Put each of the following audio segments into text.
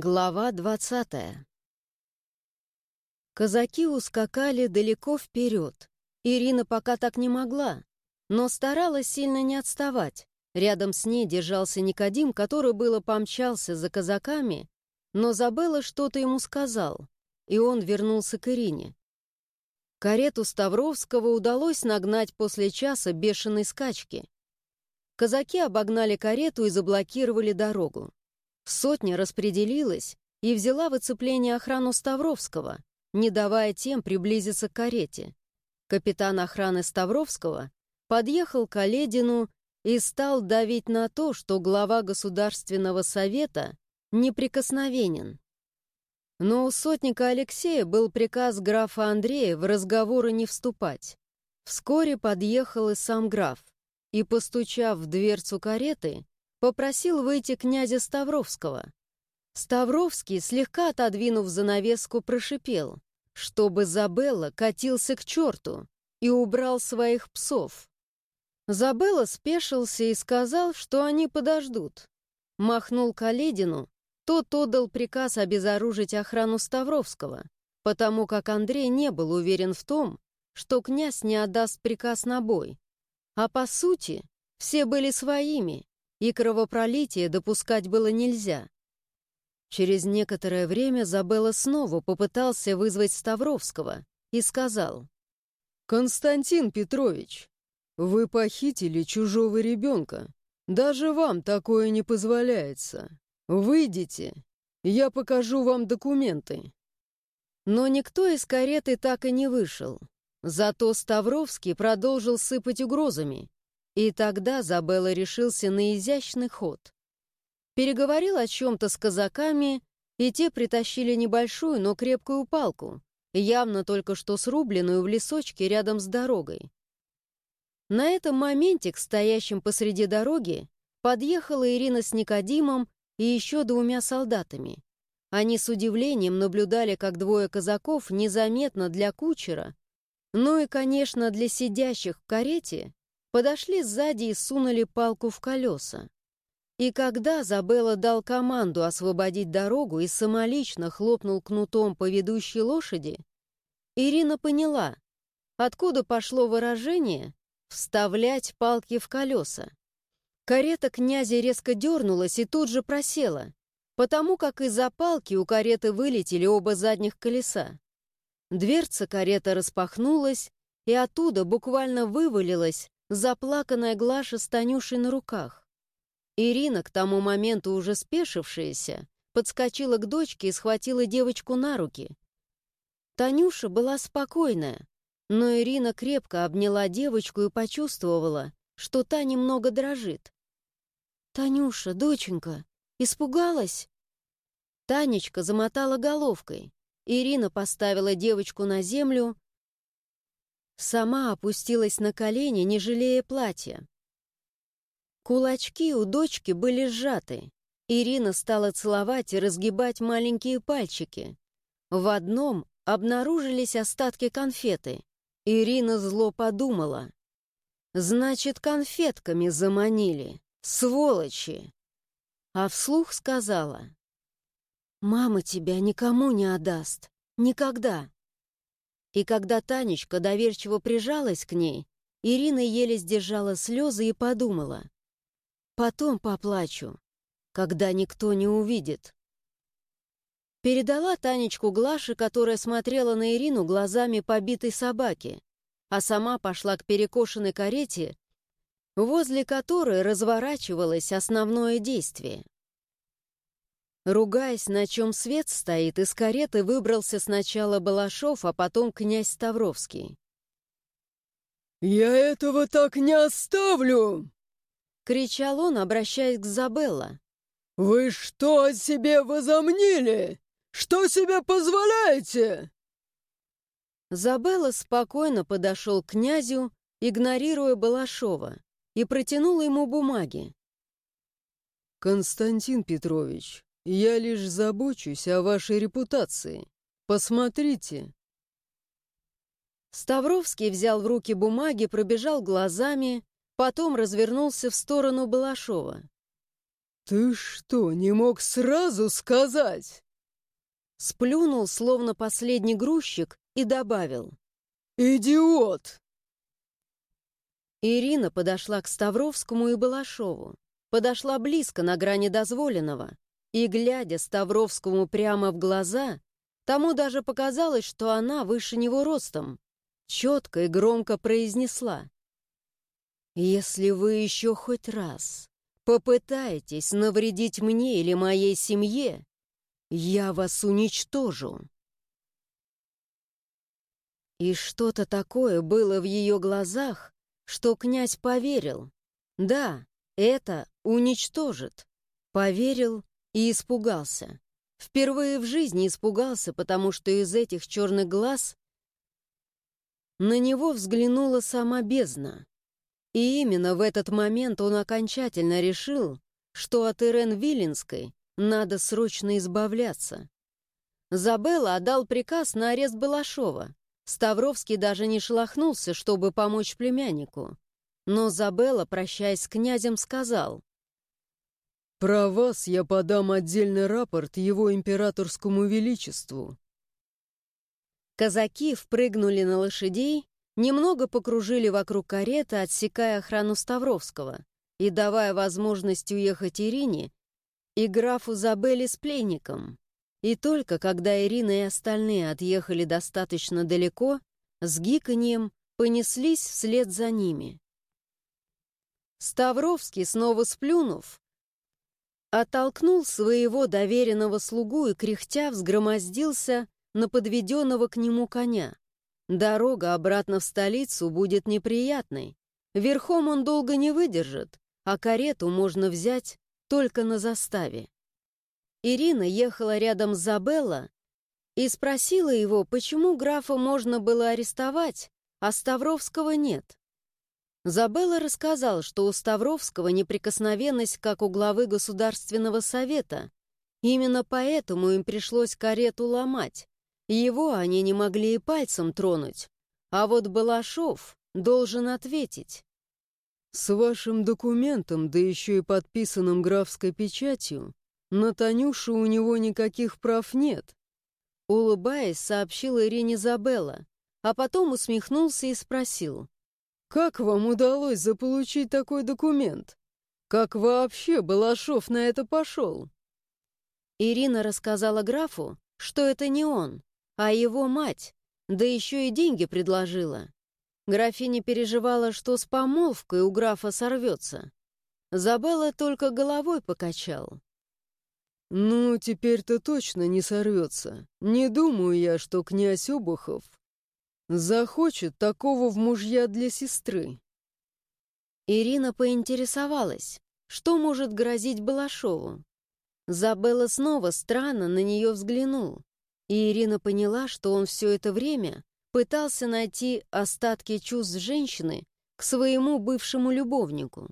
Глава двадцатая Казаки ускакали далеко вперед. Ирина пока так не могла, но старалась сильно не отставать. Рядом с ней держался Никодим, который было помчался за казаками, но Забелла что-то ему сказал, и он вернулся к Ирине. Карету Ставровского удалось нагнать после часа бешеной скачки. Казаки обогнали карету и заблокировали дорогу. Сотня распределилась и взяла в оцепление охрану Ставровского, не давая тем приблизиться к карете. Капитан охраны Ставровского подъехал к Оледину и стал давить на то, что глава Государственного совета неприкосновенен. Но у сотника Алексея был приказ графа Андрея в разговоры не вступать. Вскоре подъехал и сам граф, и, постучав в дверцу кареты, попросил выйти князя Ставровского. Ставровский, слегка отодвинув занавеску, прошипел, чтобы Забелла катился к черту и убрал своих псов. Забелла спешился и сказал, что они подождут. Махнул Каледину, тот отдал приказ обезоружить охрану Ставровского, потому как Андрей не был уверен в том, что князь не отдаст приказ на бой. А по сути, все были своими, и кровопролитие допускать было нельзя. Через некоторое время Забелла снова попытался вызвать Ставровского и сказал. «Константин Петрович, вы похитили чужого ребенка. Даже вам такое не позволяется. Выйдите, я покажу вам документы». Но никто из кареты так и не вышел. Зато Ставровский продолжил сыпать угрозами, и тогда Забелла решился на изящный ход. Переговорил о чем-то с казаками, и те притащили небольшую, но крепкую палку, явно только что срубленную в лесочке рядом с дорогой. На этом моменте к стоящим посреди дороги подъехала Ирина с Никодимом и еще двумя солдатами. Они с удивлением наблюдали, как двое казаков незаметно для кучера, ну и, конечно, для сидящих в карете, подошли сзади и сунули палку в колеса. И когда Забелла дал команду освободить дорогу и самолично хлопнул кнутом по ведущей лошади, Ирина поняла, откуда пошло выражение «вставлять палки в колеса». Карета князя резко дернулась и тут же просела, потому как из-за палки у кареты вылетели оба задних колеса. Дверца кареты распахнулась, и оттуда буквально вывалилась заплаканная Глаша с Танюшей на руках. Ирина, к тому моменту уже спешившаяся, подскочила к дочке и схватила девочку на руки. Танюша была спокойная, но Ирина крепко обняла девочку и почувствовала, что та немного дрожит. «Танюша, доченька, испугалась?» Танечка замотала головкой. Ирина поставила девочку на землю, Сама опустилась на колени, не жалея платья. Кулачки у дочки были сжаты. Ирина стала целовать и разгибать маленькие пальчики. В одном обнаружились остатки конфеты. Ирина зло подумала. «Значит, конфетками заманили. Сволочи!» А вслух сказала. «Мама тебя никому не отдаст. Никогда!» И когда Танечка доверчиво прижалась к ней, Ирина еле сдержала слезы и подумала. «Потом поплачу, когда никто не увидит». Передала Танечку Глаше, которая смотрела на Ирину глазами побитой собаки, а сама пошла к перекошенной карете, возле которой разворачивалось основное действие. Ругаясь, на чем свет стоит, из кареты выбрался сначала Балашов, а потом князь Ставровский. «Я этого так не оставлю!» — кричал он, обращаясь к Забелла. «Вы что о себе возомнили? Что себе позволяете?» Забелла спокойно подошел к князю, игнорируя Балашова, и протянул ему бумаги. «Константин Петрович, я лишь забочусь о вашей репутации. Посмотрите». Ставровский взял в руки бумаги, пробежал глазами, потом развернулся в сторону Балашова. «Ты что, не мог сразу сказать?» Сплюнул, словно последний грузчик, и добавил. «Идиот!» Ирина подошла к Ставровскому и Балашову. Подошла близко, на грани дозволенного. И, глядя Ставровскому прямо в глаза, тому даже показалось, что она выше него ростом. Четко и громко произнесла. «Если вы еще хоть раз попытаетесь навредить мне или моей семье, я вас уничтожу». И что-то такое было в ее глазах, что князь поверил. Да, это уничтожит. Поверил и испугался. Впервые в жизни испугался, потому что из этих черных глаз на него взглянула сама бездна. И именно в этот момент он окончательно решил, что от Ирен Виленской надо срочно избавляться. Забелла отдал приказ на арест Балашова. Ставровский даже не шелохнулся, чтобы помочь племяннику. Но Забелла, прощаясь с князем, сказал. «Про вас я подам отдельный рапорт его императорскому величеству». Казаки впрыгнули на лошадей немного покружили вокруг кареты, отсекая охрану Ставровского и давая возможность уехать Ирине и графу Забели с пленником. И только когда Ирина и остальные отъехали достаточно далеко, с гиканьем понеслись вслед за ними. Ставровский, снова сплюнув, оттолкнул своего доверенного слугу и, кряхтя, взгромоздился на подведенного к нему коня. Дорога обратно в столицу будет неприятной. Верхом он долго не выдержит, а карету можно взять только на заставе. Ирина ехала рядом с Забелла и спросила его, почему графа можно было арестовать, а Ставровского нет. Забелла рассказал, что у Ставровского неприкосновенность, как у главы Государственного совета. Именно поэтому им пришлось карету ломать. Его они не могли и пальцем тронуть, а вот Балашов должен ответить. «С вашим документом, да еще и подписанным графской печатью, на Танюшу у него никаких прав нет», улыбаясь, сообщила Ирине Забелла, а потом усмехнулся и спросил. «Как вам удалось заполучить такой документ? Как вообще Балашов на это пошел?» Ирина рассказала графу, что это не он, а его мать, да еще и деньги предложила. Графиня переживала, что с помолвкой у графа сорвется. Забыла только головой покачал. «Ну, теперь-то точно не сорвется. Не думаю я, что князь Обухов захочет такого в мужья для сестры». Ирина поинтересовалась, что может грозить Балашову. Забыла снова странно на нее взглянул. И Ирина поняла, что он все это время пытался найти остатки чувств женщины к своему бывшему любовнику.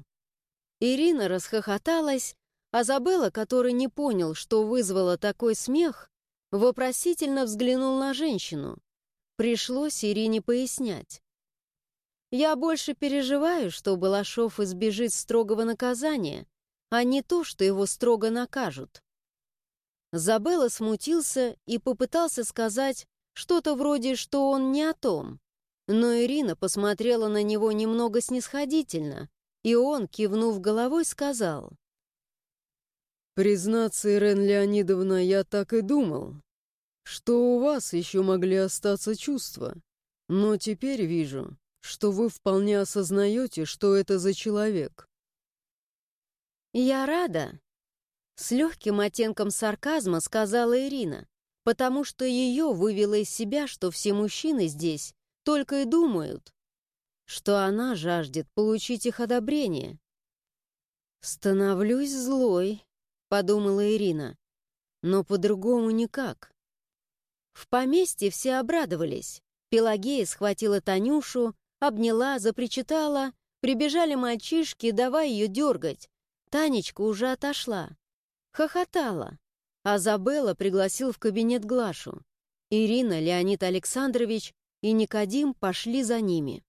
Ирина расхохоталась, а Забелла, который не понял, что вызвало такой смех, вопросительно взглянул на женщину. Пришлось Ирине пояснять. «Я больше переживаю, что Балашов избежит строгого наказания, а не то, что его строго накажут. Забелла смутился и попытался сказать что-то вроде, что он не о том. Но Ирина посмотрела на него немного снисходительно, и он, кивнув головой, сказал. «Признаться, Ирен Леонидовна, я так и думал, что у вас еще могли остаться чувства. Но теперь вижу, что вы вполне осознаете, что это за человек». «Я рада», с легким оттенком сарказма сказала Ирина, потому что ее вывело из себя, что все мужчины здесь только и думают, что она жаждет получить их одобрение. «Становлюсь злой», — подумала Ирина, но по-другому никак. В поместье все обрадовались. Пелагея схватила Танюшу, обняла, запричитала, прибежали мальчишки, давай ее дергать. Танечка уже отошла хохотала, а Забелла пригласил в кабинет Глашу. Ирина, Леонид Александрович и Никодим пошли за ними.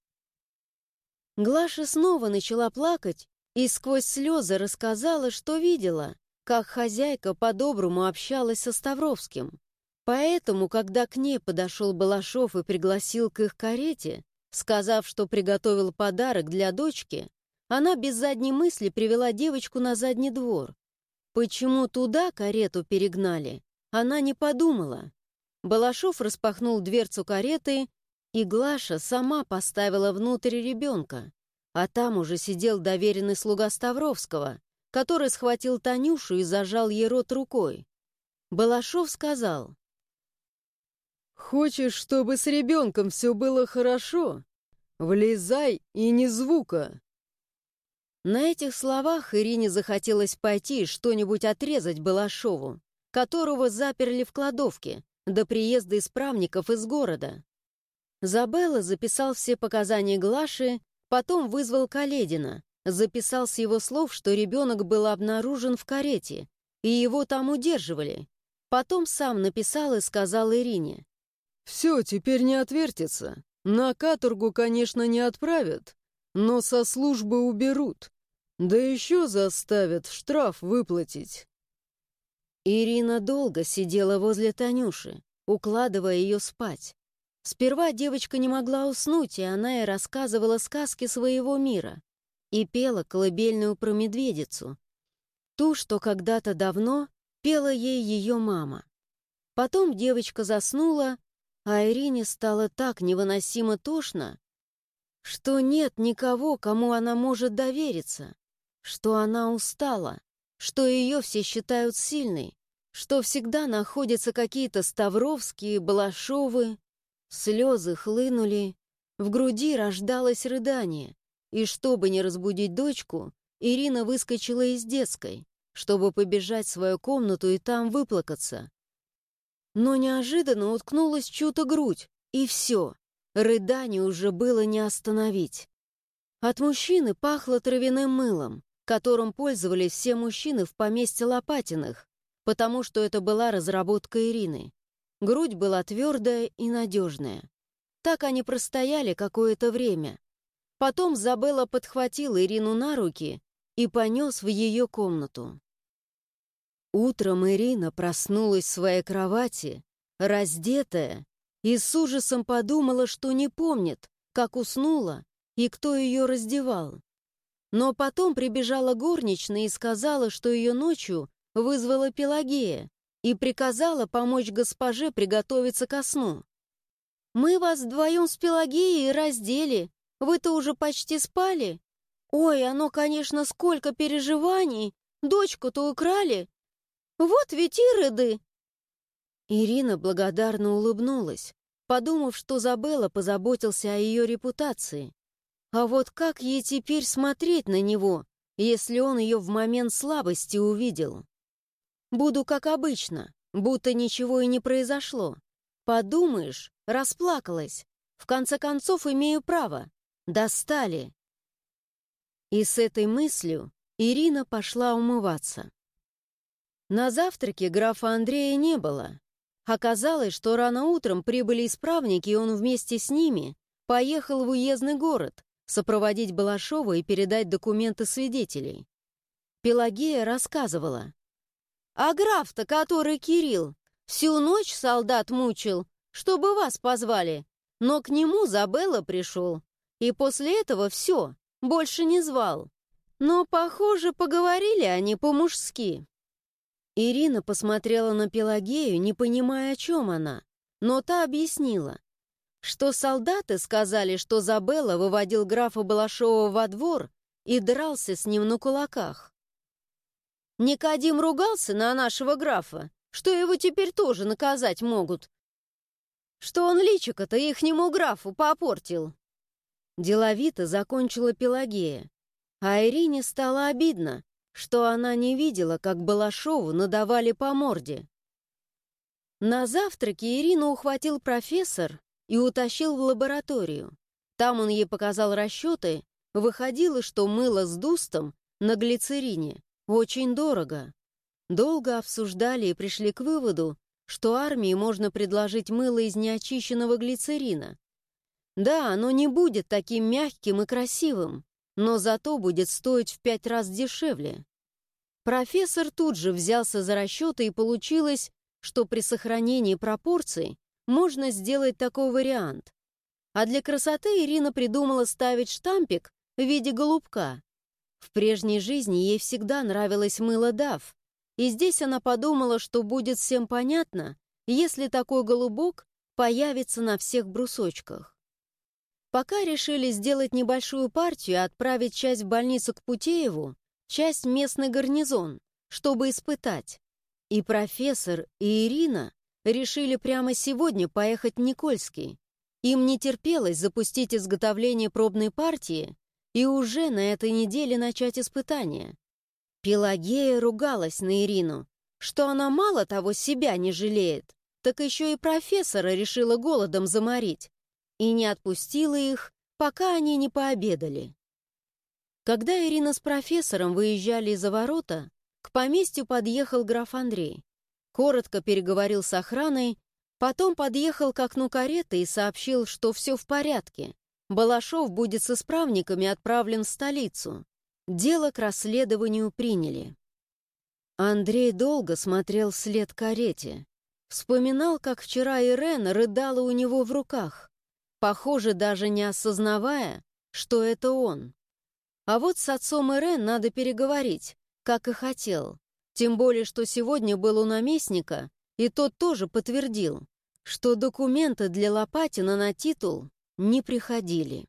Глаша снова начала плакать и сквозь слезы рассказала, что видела, как хозяйка по-доброму общалась со Ставровским. Поэтому, когда к ней подошел Балашов и пригласил к их карете, сказав, что приготовил подарок для дочки, она без задней мысли привела девочку на задний двор. Почему туда карету перегнали, она не подумала. Балашов распахнул дверцу кареты, и Глаша сама поставила внутрь ребенка, а там уже сидел доверенный слуга Ставровского, который схватил Танюшу и зажал ей рот рукой. Балашов сказал, «Хочешь, чтобы с ребенком все было хорошо? Влезай и не звука!» На этих словах Ирине захотелось пойти что-нибудь отрезать Балашову, которого заперли в кладовке до приезда исправников из города. Забелла записал все показания Глаши, потом вызвал Каледина, записал с его слов, что ребенок был обнаружен в карете, и его там удерживали. Потом сам написал и сказал Ирине. «Все, теперь не отвертится. На каторгу, конечно, не отправят, но со службы уберут. Да еще заставят штраф выплатить. Ирина долго сидела возле Танюши, укладывая ее спать. Сперва девочка не могла уснуть, и она и рассказывала сказки своего мира. И пела колыбельную про медведицу. Ту, что когда-то давно пела ей ее мама. Потом девочка заснула, а Ирине стало так невыносимо тошно, что нет никого, кому она может довериться что она устала, что ее все считают сильной, что всегда находятся какие-то Ставровские, Балашовы. Слезы хлынули, в груди рождалось рыдание, и чтобы не разбудить дочку, Ирина выскочила из детской, чтобы побежать в свою комнату и там выплакаться. Но неожиданно уткнулась чью-то грудь, и все, рыдание уже было не остановить. От мужчины пахло травяным мылом, которым пользовались все мужчины в поместье Лопатиных, потому что это была разработка Ирины. Грудь была твердая и надежная. Так они простояли какое-то время. Потом Забелла подхватил Ирину на руки и понес в ее комнату. Утром Ирина проснулась в своей кровати, раздетая, и с ужасом подумала, что не помнит, как уснула и кто ее раздевал. Но потом прибежала горничная и сказала, что ее ночью вызвала Пелагея и приказала помочь госпоже приготовиться ко сну. «Мы вас вдвоем с Пелагеей раздели. Вы-то уже почти спали? Ой, оно, конечно, сколько переживаний! Дочку-то украли! Вот ведь ироды!» Ирина благодарно улыбнулась, подумав, что Забелла позаботился о ее репутации. А вот как ей теперь смотреть на него, если он ее в момент слабости увидел? Буду как обычно, будто ничего и не произошло. Подумаешь, расплакалась. В конце концов, имею право. Достали. И с этой мыслью Ирина пошла умываться. На завтраке графа Андрея не было. Оказалось, что рано утром прибыли исправники, и он вместе с ними поехал в уездный город, сопроводить Балашова и передать документы свидетелей. Пелагея рассказывала. «А граф-то, который Кирилл, всю ночь солдат мучил, чтобы вас позвали, но к нему Забелла пришел, и после этого все, больше не звал. Но, похоже, поговорили они по-мужски». Ирина посмотрела на Пелагею, не понимая, о чем она, но та объяснила что солдаты сказали, что Забелла выводил графа Балашова во двор и дрался с ним на кулаках. Никодим ругался на нашего графа, что его теперь тоже наказать могут, что он личико-то ихнему графу попортил. Деловито закончила Пелагея, а Ирине стало обидно, что она не видела, как Балашову надавали по морде. На завтраке Ирину ухватил профессор и утащил в лабораторию. Там он ей показал расчеты, выходило, что мыло с дустом на глицерине очень дорого. Долго обсуждали и пришли к выводу, что армии можно предложить мыло из неочищенного глицерина. Да, оно не будет таким мягким и красивым, но зато будет стоить в пять раз дешевле. Профессор тут же взялся за расчеты, и получилось, что при сохранении пропорций можно сделать такой вариант. А для красоты Ирина придумала ставить штампик в виде голубка. В прежней жизни ей всегда нравилось мыло Дав, и здесь она подумала, что будет всем понятно, если такой голубок появится на всех брусочках. Пока решили сделать небольшую партию и отправить часть в больницу к Путееву, часть местный гарнизон, чтобы испытать. И профессор, и Ирина решили прямо сегодня поехать в Никольский. Им не терпелось запустить изготовление пробной партии и уже на этой неделе начать испытания. Пелагея ругалась на Ирину, что она мало того себя не жалеет, так еще и профессора решила голодом заморить и не отпустила их, пока они не пообедали. Когда Ирина с профессором выезжали из-за ворота, к поместью подъехал граф Андрей. Коротко переговорил с охраной, потом подъехал к окну кареты и сообщил, что все в порядке. Балашов будет с исправниками отправлен в столицу. Дело к расследованию приняли. Андрей долго смотрел вслед карете. Вспоминал, как вчера Ирен рыдала у него в руках, похоже, даже не осознавая, что это он. А вот с отцом Ирен надо переговорить, как и хотел. Тем более, что сегодня был у наместника, и тот тоже подтвердил, что документы для Лопатина на титул не приходили.